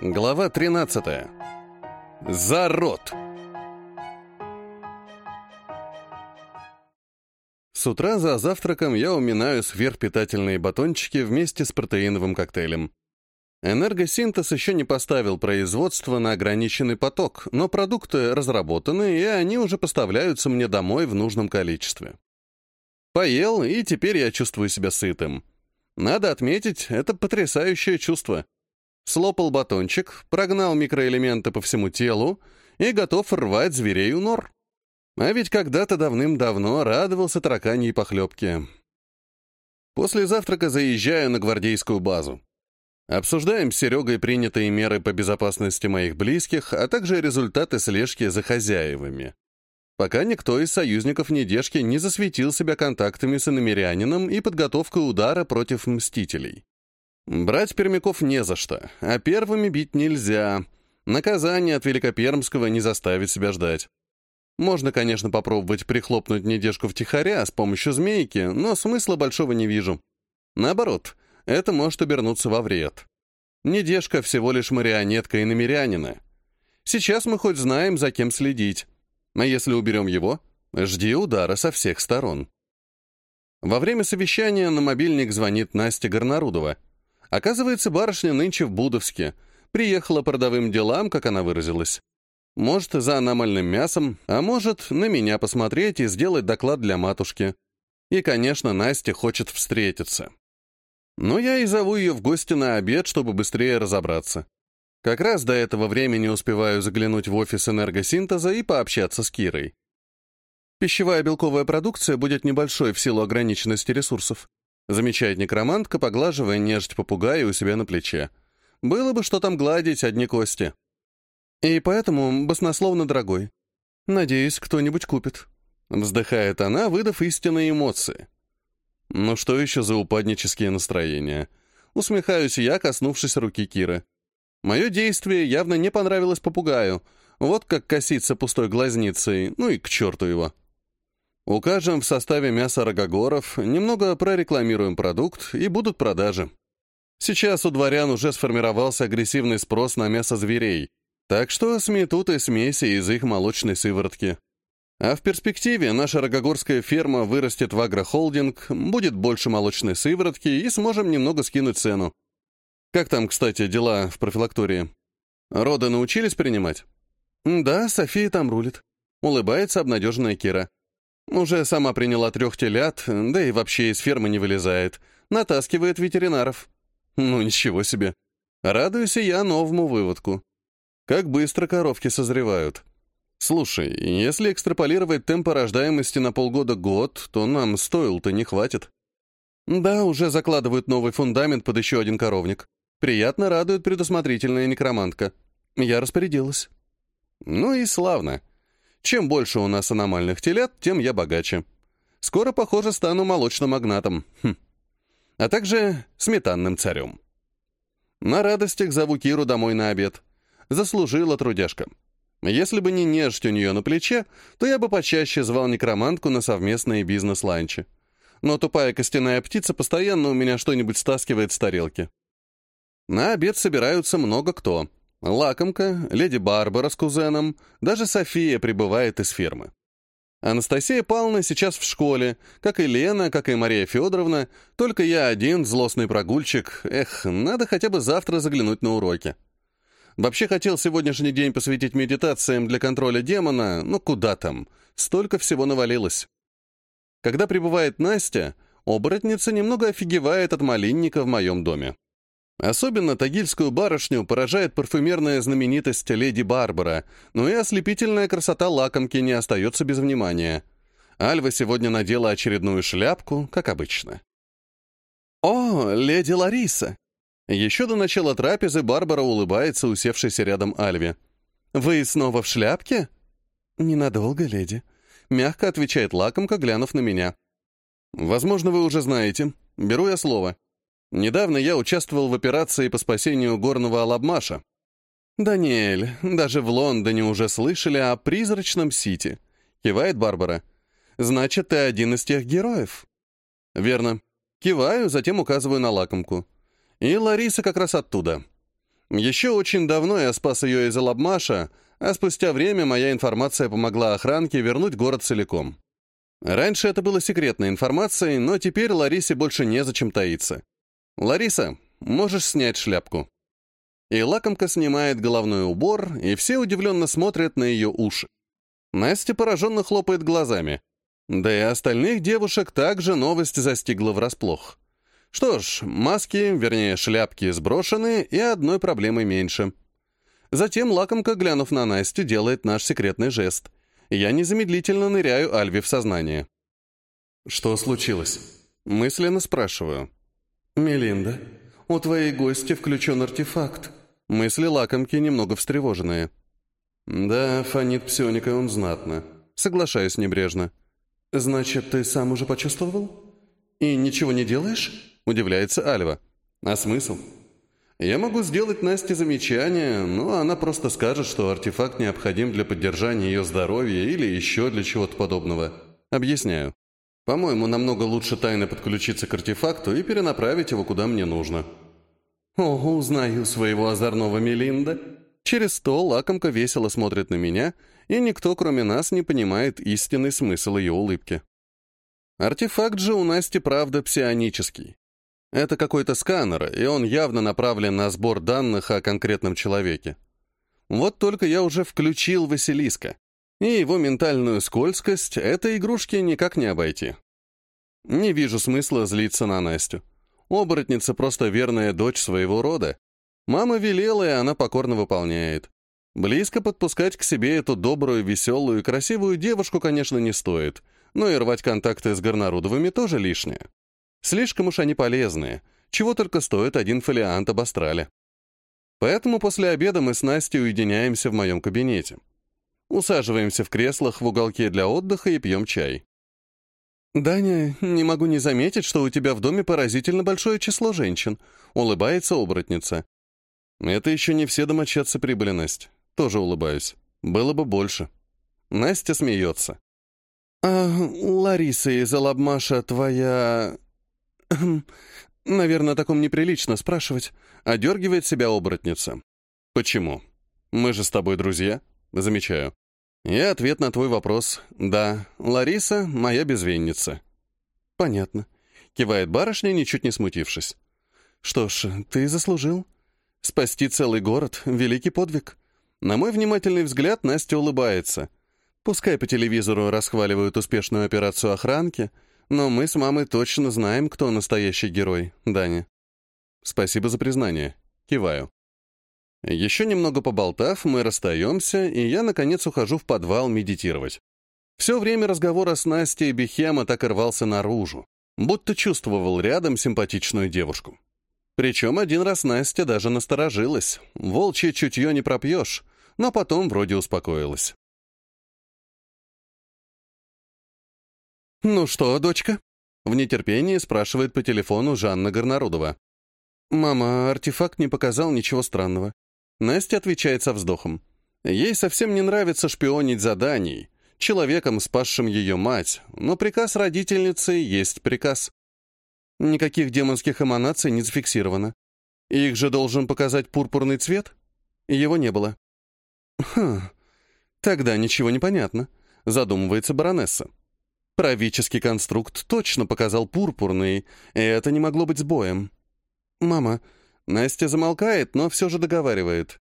Глава 13. Зарод. С утра за завтраком я уминаю сверхпитательные батончики вместе с протеиновым коктейлем. Энергосинтез еще не поставил производство на ограниченный поток, но продукты разработаны, и они уже поставляются мне домой в нужном количестве. Поел, и теперь я чувствую себя сытым. Надо отметить, это потрясающее чувство — слопал батончик, прогнал микроэлементы по всему телу и готов рвать зверей у нор. А ведь когда-то давным-давно радовался тараканьей похлебке. После завтрака заезжаю на гвардейскую базу. Обсуждаем с Серегой принятые меры по безопасности моих близких, а также результаты слежки за хозяевами. Пока никто из союзников недежки не засветил себя контактами с иномерянином и подготовкой удара против мстителей. Брать пермяков не за что, а первыми бить нельзя. Наказание от Великопермского не заставит себя ждать. Можно, конечно, попробовать прихлопнуть недежку втихаря с помощью змейки, но смысла большого не вижу. Наоборот, это может обернуться во вред. Недежка всего лишь марионетка и намерянина. Сейчас мы хоть знаем, за кем следить. А если уберем его, жди удара со всех сторон. Во время совещания на мобильник звонит Настя Горнарудова — Оказывается, барышня нынче в Будовске. Приехала по родовым делам, как она выразилась. Может, за аномальным мясом, а может, на меня посмотреть и сделать доклад для матушки. И, конечно, Настя хочет встретиться. Но я и зову ее в гости на обед, чтобы быстрее разобраться. Как раз до этого времени успеваю заглянуть в офис энергосинтеза и пообщаться с Кирой. Пищевая белковая продукция будет небольшой в силу ограниченности ресурсов. Замечает некромантка, поглаживая нежить попугая у себя на плече. Было бы что там гладить, одни кости. И поэтому баснословно дорогой. Надеюсь, кто-нибудь купит. Вздыхает она, выдав истинные эмоции. Ну что еще за упаднические настроения? Усмехаюсь я, коснувшись руки Киры. Мое действие явно не понравилось попугаю. Вот как коситься пустой глазницей, ну и к черту его. Укажем в составе мяса рогогоров, немного прорекламируем продукт, и будут продажи. Сейчас у дворян уже сформировался агрессивный спрос на мясо зверей, так что сметут и смеси из их молочной сыворотки. А в перспективе наша рогогорская ферма вырастет в агрохолдинг, будет больше молочной сыворотки и сможем немного скинуть цену. Как там, кстати, дела в профилактории? Роды научились принимать? Да, София там рулит. Улыбается обнадеженная Кира. Уже сама приняла трех телят, да и вообще из фермы не вылезает. Натаскивает ветеринаров. Ну, ничего себе. Радуюсь я новому выводку. Как быстро коровки созревают. Слушай, если экстраполировать темпы рождаемости на полгода-год, то нам стоил-то не хватит. Да, уже закладывают новый фундамент под еще один коровник. Приятно радует предусмотрительная некромантка. Я распорядилась. Ну и славно. Чем больше у нас аномальных телят, тем я богаче. Скоро, похоже, стану молочным магнатом. Хм. А также сметанным царем. На радостях зову Киру домой на обед. Заслужила трудяшка. Если бы не нежить у нее на плече, то я бы почаще звал некромантку на совместные бизнес-ланчи. Но тупая костяная птица постоянно у меня что-нибудь стаскивает с тарелки. На обед собираются много кто. Лакомка, леди Барбара с кузеном, даже София прибывает из фермы. Анастасия Павловна сейчас в школе, как и Лена, как и Мария Федоровна, только я один, злостный прогульчик. Эх, надо хотя бы завтра заглянуть на уроки. Вообще хотел сегодняшний день посвятить медитациям для контроля демона, но куда там, столько всего навалилось. Когда прибывает Настя, оборотница немного офигевает от малинника в моем доме. Особенно тагильскую барышню поражает парфюмерная знаменитость леди Барбара, но и ослепительная красота лакомки не остается без внимания. Альва сегодня надела очередную шляпку, как обычно. «О, леди Лариса!» Еще до начала трапезы Барбара улыбается, усевшейся рядом Альве. «Вы снова в шляпке?» «Ненадолго, леди», — мягко отвечает лакомка, глянув на меня. «Возможно, вы уже знаете. Беру я слово. Недавно я участвовал в операции по спасению горного Алабмаша. «Даниэль, даже в Лондоне уже слышали о призрачном Сити», — кивает Барбара. «Значит, ты один из тех героев». «Верно». Киваю, затем указываю на лакомку. И Лариса как раз оттуда. Еще очень давно я спас ее из Алабмаша, а спустя время моя информация помогла охранке вернуть город целиком. Раньше это было секретной информацией, но теперь Ларисе больше незачем таиться. «Лариса, можешь снять шляпку». И лакомка снимает головной убор, и все удивленно смотрят на ее уши. Настя пораженно хлопает глазами. Да и остальных девушек также новость застигла врасплох. Что ж, маски, вернее, шляпки сброшены, и одной проблемы меньше. Затем лакомка, глянув на Настю, делает наш секретный жест. Я незамедлительно ныряю Альве в сознание. «Что случилось?» Мысленно спрашиваю. «Мелинда, у твоей гости включен артефакт». Мысли лакомки немного встревоженные. «Да, фонит псионикой он знатно. Соглашаюсь небрежно». «Значит, ты сам уже почувствовал? И ничего не делаешь?» Удивляется Альва. А смысл? Я могу сделать Насте замечание, но она просто скажет, что артефакт необходим для поддержания ее здоровья или еще для чего-то подобного. Объясняю. По-моему, намного лучше тайно подключиться к артефакту и перенаправить его куда мне нужно. Ого, узнаю своего озорного Мелинда. Через стол лакомка весело смотрит на меня, и никто, кроме нас, не понимает истинный смысл ее улыбки. Артефакт же у Насти, правда, псионический. Это какой-то сканер, и он явно направлен на сбор данных о конкретном человеке. Вот только я уже включил Василиска, и его ментальную скользкость этой игрушки никак не обойти. Не вижу смысла злиться на Настю. Оборотница просто верная дочь своего рода. Мама велела, и она покорно выполняет. Близко подпускать к себе эту добрую, веселую и красивую девушку, конечно, не стоит, но и рвать контакты с Горнарудовыми тоже лишнее. Слишком уж они полезные, чего только стоит один фолиант об астрале. Поэтому после обеда мы с Настей уединяемся в моем кабинете. Усаживаемся в креслах в уголке для отдыха и пьем чай. «Даня, не могу не заметить, что у тебя в доме поразительно большое число женщин», — улыбается оборотница. «Это еще не все домочадцы прибыли, Настя. Тоже улыбаюсь. Было бы больше». Настя смеется. «А Лариса из Алабмаша твоя...» «Наверное, о таком неприлично спрашивать», — одергивает себя оборотница. «Почему? Мы же с тобой друзья?» Замечаю. И ответ на твой вопрос — да, Лариса — моя безвинница. «Понятно», — кивает барышня, ничуть не смутившись. «Что ж, ты заслужил. Спасти целый город — великий подвиг». На мой внимательный взгляд Настя улыбается. Пускай по телевизору расхваливают успешную операцию охранки — но мы с мамой точно знаем, кто настоящий герой, Даня. Спасибо за признание. Киваю. Еще немного поболтав, мы расстаемся, и я, наконец, ухожу в подвал медитировать. Все время разговора с Настей Бехема так и рвался наружу, будто чувствовал рядом симпатичную девушку. Причем один раз Настя даже насторожилась. Волчье чутье не пропьешь, но потом вроде успокоилась. «Ну что, дочка?» — в нетерпении спрашивает по телефону Жанна Горнарудова. «Мама, артефакт не показал ничего странного». Настя отвечает со вздохом. Ей совсем не нравится шпионить заданий, человеком, спасшим ее мать, но приказ родительницы есть приказ. Никаких демонских эманаций не зафиксировано. Их же должен показать пурпурный цвет? Его не было. Хм, тогда ничего не понятно, задумывается баронесса. Правический конструкт точно показал пурпурный, и это не могло быть сбоем. «Мама...» Настя замолкает, но все же договаривает.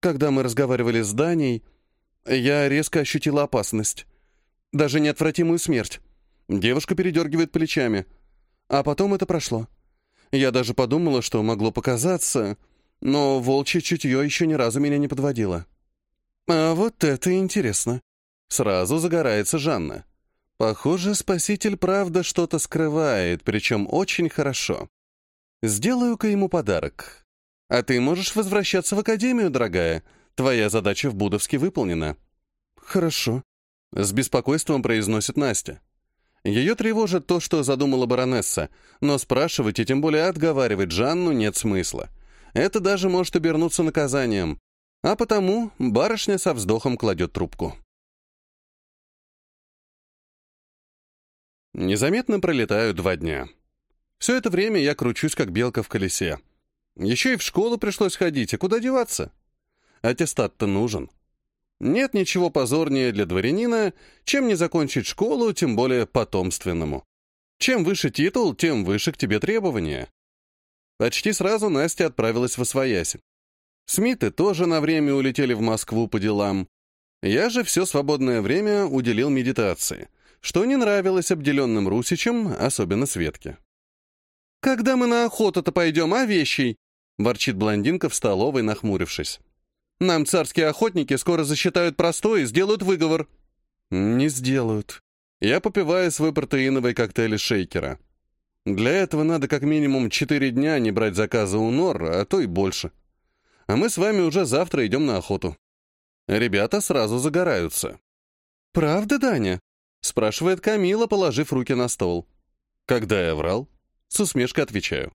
Когда мы разговаривали с Даней, я резко ощутила опасность. Даже неотвратимую смерть. Девушка передергивает плечами. А потом это прошло. Я даже подумала, что могло показаться, но волчье чутье еще ни разу меня не подводило. А вот это интересно. Сразу загорается Жанна. Похоже, спаситель правда что-то скрывает, причем очень хорошо. Сделаю-ка ему подарок. А ты можешь возвращаться в академию, дорогая. Твоя задача в Будовске выполнена. Хорошо. С беспокойством произносит Настя. Ее тревожит то, что задумала баронесса, но спрашивать и тем более отговаривать Жанну нет смысла. Это даже может обернуться наказанием. А потому барышня со вздохом кладет трубку. Незаметно пролетают два дня. Все это время я кручусь, как белка в колесе. Еще и в школу пришлось ходить, а куда деваться? Аттестат-то нужен. Нет ничего позорнее для дворянина, чем не закончить школу, тем более потомственному. Чем выше титул, тем выше к тебе требования. Почти сразу Настя отправилась в Освоясь. Смиты тоже на время улетели в Москву по делам. Я же все свободное время уделил медитации, что не нравилось обделенным русичам, особенно Светке. «Когда мы на охоту-то пойдем, а, вещей?» — ворчит блондинка в столовой, нахмурившись. «Нам царские охотники скоро засчитают простой и сделают выговор». «Не сделают. Я попиваю свой протеиновый коктейль из шейкера. Для этого надо как минимум четыре дня не брать заказы у Нор, а то и больше. А мы с вами уже завтра идем на охоту». Ребята сразу загораются. «Правда, Даня?» — спрашивает Камила, положив руки на стол. «Когда я врал?» — с усмешкой отвечаю.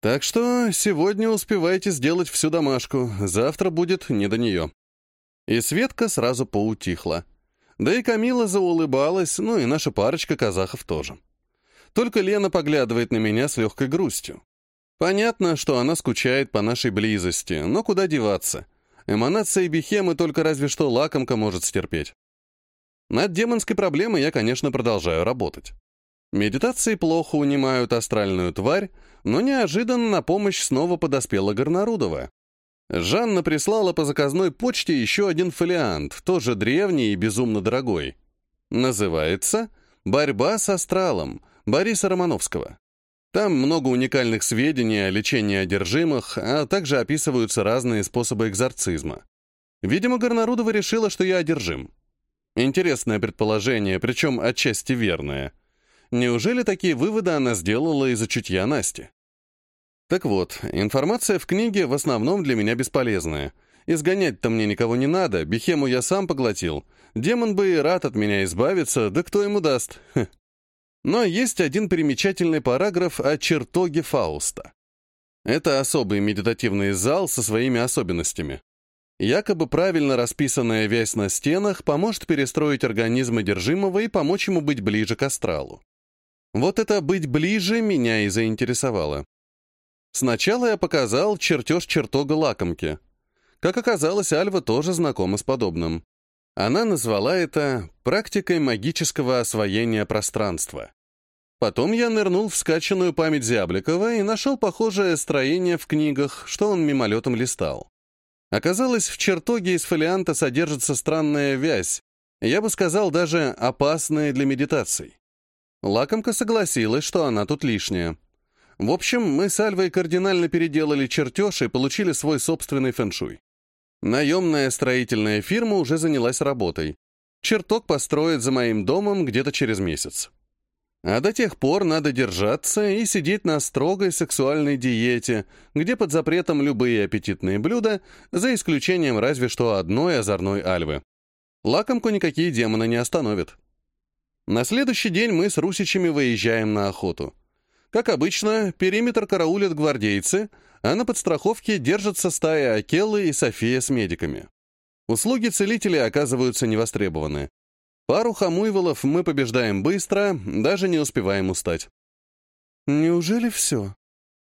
«Так что сегодня успевайте сделать всю домашку, завтра будет не до нее». И Светка сразу поутихла. Да и Камила заулыбалась, ну и наша парочка казахов тоже. Только Лена поглядывает на меня с легкой грустью. Понятно, что она скучает по нашей близости, но куда деваться — Эманация бихемы только разве что лакомка может стерпеть. Над демонской проблемой я, конечно, продолжаю работать. Медитации плохо унимают астральную тварь, но неожиданно на помощь снова подоспела Горнарудова. Жанна прислала по заказной почте еще один фолиант, тоже древний и безумно дорогой. Называется «Борьба с астралом» Бориса Романовского. Там много уникальных сведений о лечении одержимых, а также описываются разные способы экзорцизма. Видимо, Горнарудова решила, что я одержим. Интересное предположение, причем отчасти верное. Неужели такие выводы она сделала из-за чутья Насти? Так вот, информация в книге в основном для меня бесполезная. Изгонять-то мне никого не надо, Бехему я сам поглотил. Демон бы и рад от меня избавиться, да кто ему даст? Хе. Но есть один примечательный параграф о чертоге Фауста. Это особый медитативный зал со своими особенностями. Якобы правильно расписанная вязь на стенах поможет перестроить организм одержимого и помочь ему быть ближе к астралу. Вот это «быть ближе» меня и заинтересовало. Сначала я показал чертеж чертога лакомки. Как оказалось, Альва тоже знакома с подобным. Она назвала это практикой магического освоения пространства. Потом я нырнул в скачанную память Зябликова и нашел похожее строение в книгах, что он мимолетом листал. Оказалось, в чертоге из фолианта содержится странная вязь, я бы сказал, даже опасная для медитаций. Лакомка согласилась, что она тут лишняя. В общем, мы с Альвой кардинально переделали чертеж и получили свой собственный фэншуй. Наемная строительная фирма уже занялась работой. Чертог построит за моим домом где-то через месяц. А до тех пор надо держаться и сидеть на строгой сексуальной диете, где под запретом любые аппетитные блюда, за исключением разве что одной озорной альвы. Лакомку никакие демоны не остановят. На следующий день мы с русичами выезжаем на охоту. Как обычно, периметр караулят гвардейцы — а на подстраховке держатся стая Акеллы и София с медиками. Услуги целителей оказываются невостребованы. Пару хамуйволов мы побеждаем быстро, даже не успеваем устать. «Неужели все?»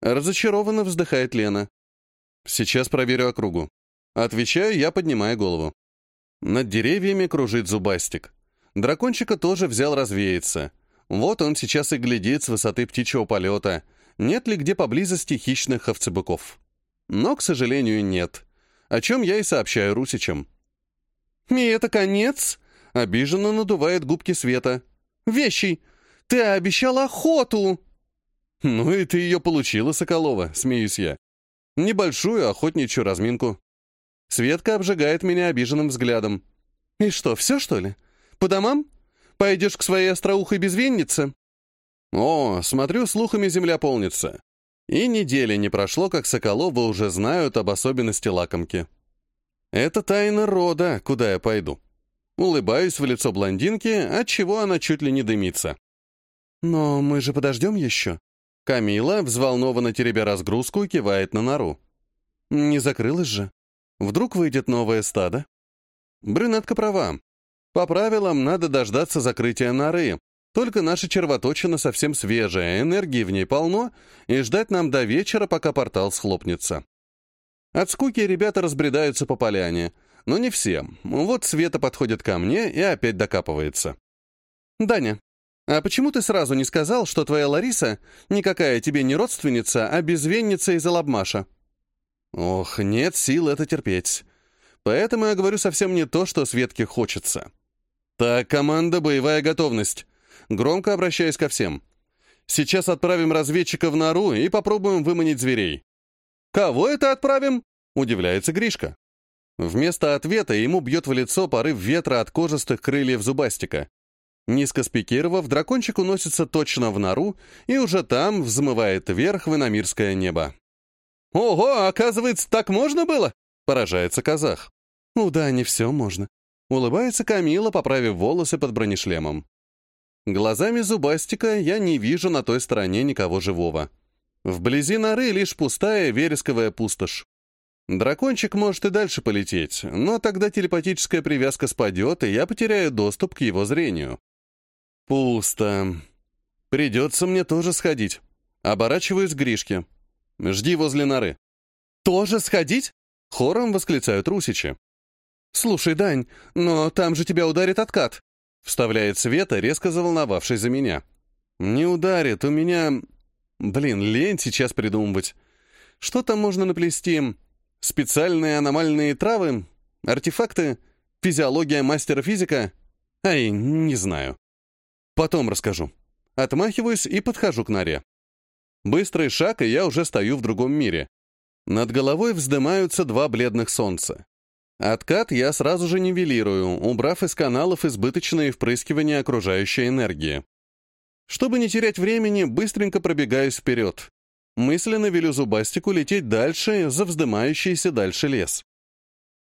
Разочарованно вздыхает Лена. «Сейчас проверю округу». Отвечаю я, поднимая голову. Над деревьями кружит зубастик. Дракончика тоже взял развеяться. Вот он сейчас и глядит с высоты птичьего полета — нет ли где поблизости хищных овцебыков. Но, к сожалению, нет. О чем я и сообщаю русичам. «И это конец?» — обиженно надувает губки Света. «Вещий, ты обещал охоту!» «Ну и ты ее получила, Соколова», — смеюсь я. «Небольшую охотничью разминку». Светка обжигает меня обиженным взглядом. «И что, все, что ли? По домам? Пойдешь к своей остроухой безвиннице?» О, смотрю, слухами земля полнится. И недели не прошло, как Соколовы уже знают об особенности лакомки. Это тайна рода, куда я пойду. Улыбаюсь в лицо блондинки, отчего она чуть ли не дымится. «Но мы же подождем еще». Камила, взволнованно теребя разгрузку, кивает на нору. «Не закрылась же. Вдруг выйдет новое стадо?» Брюнетка права. По правилам, надо дождаться закрытия норы, Только наша червоточина совсем свежая, энергии в ней полно, и ждать нам до вечера, пока портал схлопнется. От скуки ребята разбредаются по поляне, но не все. Вот Света подходит ко мне и опять докапывается. «Даня, а почему ты сразу не сказал, что твоя Лариса никакая тебе не родственница, а безвенница из Алабмаша?» «Ох, нет сил это терпеть. Поэтому я говорю совсем не то, что Светке хочется. Так, команда, боевая готовность. Громко обращаясь ко всем. Сейчас отправим разведчика в нору и попробуем выманить зверей. «Кого это отправим?» — удивляется Гришка. Вместо ответа ему бьет в лицо порыв ветра от кожистых крыльев зубастика. Низко спикировав, дракончик уносится точно в нору и уже там взмывает вверх в иномирское небо. «Ого, оказывается, так можно было?» — поражается казах. «Ну да, не все можно», — улыбается Камила, поправив волосы под бронешлемом. Глазами зубастика я не вижу на той стороне никого живого. Вблизи норы лишь пустая вересковая пустошь. Дракончик может и дальше полететь, но тогда телепатическая привязка спадет, и я потеряю доступ к его зрению. Пусто. Придется мне тоже сходить. Оборачиваюсь к Гришке. Жди возле норы. «Тоже сходить?» — хором восклицают русичи. «Слушай, Дань, но там же тебя ударит откат», — вставляет Света, резко заволновавшись за меня. «Не ударит, у меня Блин, лень сейчас придумывать. Что там можно наплести? Специальные аномальные травы? Артефакты? Физиология мастера физика? Ай, не знаю. Потом расскажу. Отмахиваюсь и подхожу к норе. Быстрый шаг, и я уже стою в другом мире. Над головой вздымаются два бледных солнца. Откат я сразу же нивелирую, убрав из каналов избыточные впрыскивания окружающей энергии. Чтобы не терять времени, быстренько пробегаюсь вперед. Мысленно велю зубастику лететь дальше, за вздымающийся дальше лес.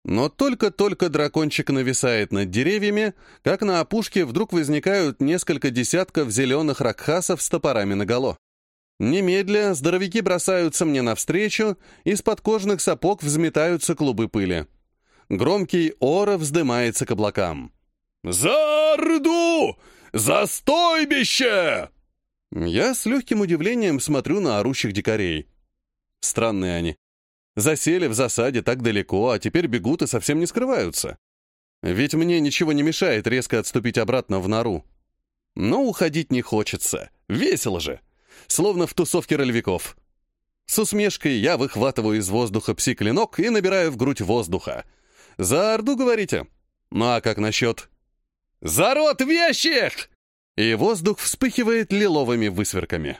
Но только-только дракончик нависает над деревьями, как на опушке вдруг возникают несколько десятков зеленых ракхасов с топорами наголо. Немедля здоровяки бросаются мне навстречу, из-под кожных сапог взметаются клубы пыли. Громкий ора вздымается к облакам. «За Орду! «За стойбище!» Я с легким удивлением смотрю на орущих дикарей. Странные они. Засели в засаде так далеко, а теперь бегут и совсем не скрываются. Ведь мне ничего не мешает резко отступить обратно в нору. Но уходить не хочется. Весело же. Словно в тусовке ролевиков. С усмешкой я выхватываю из воздуха пси-клинок и набираю в грудь воздуха. «За Орду, говорите? Ну а как насчет «За рот вещих!» И воздух вспыхивает лиловыми высверками.